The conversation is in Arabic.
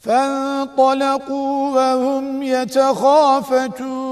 فانطلقوا وهم يتخافتون.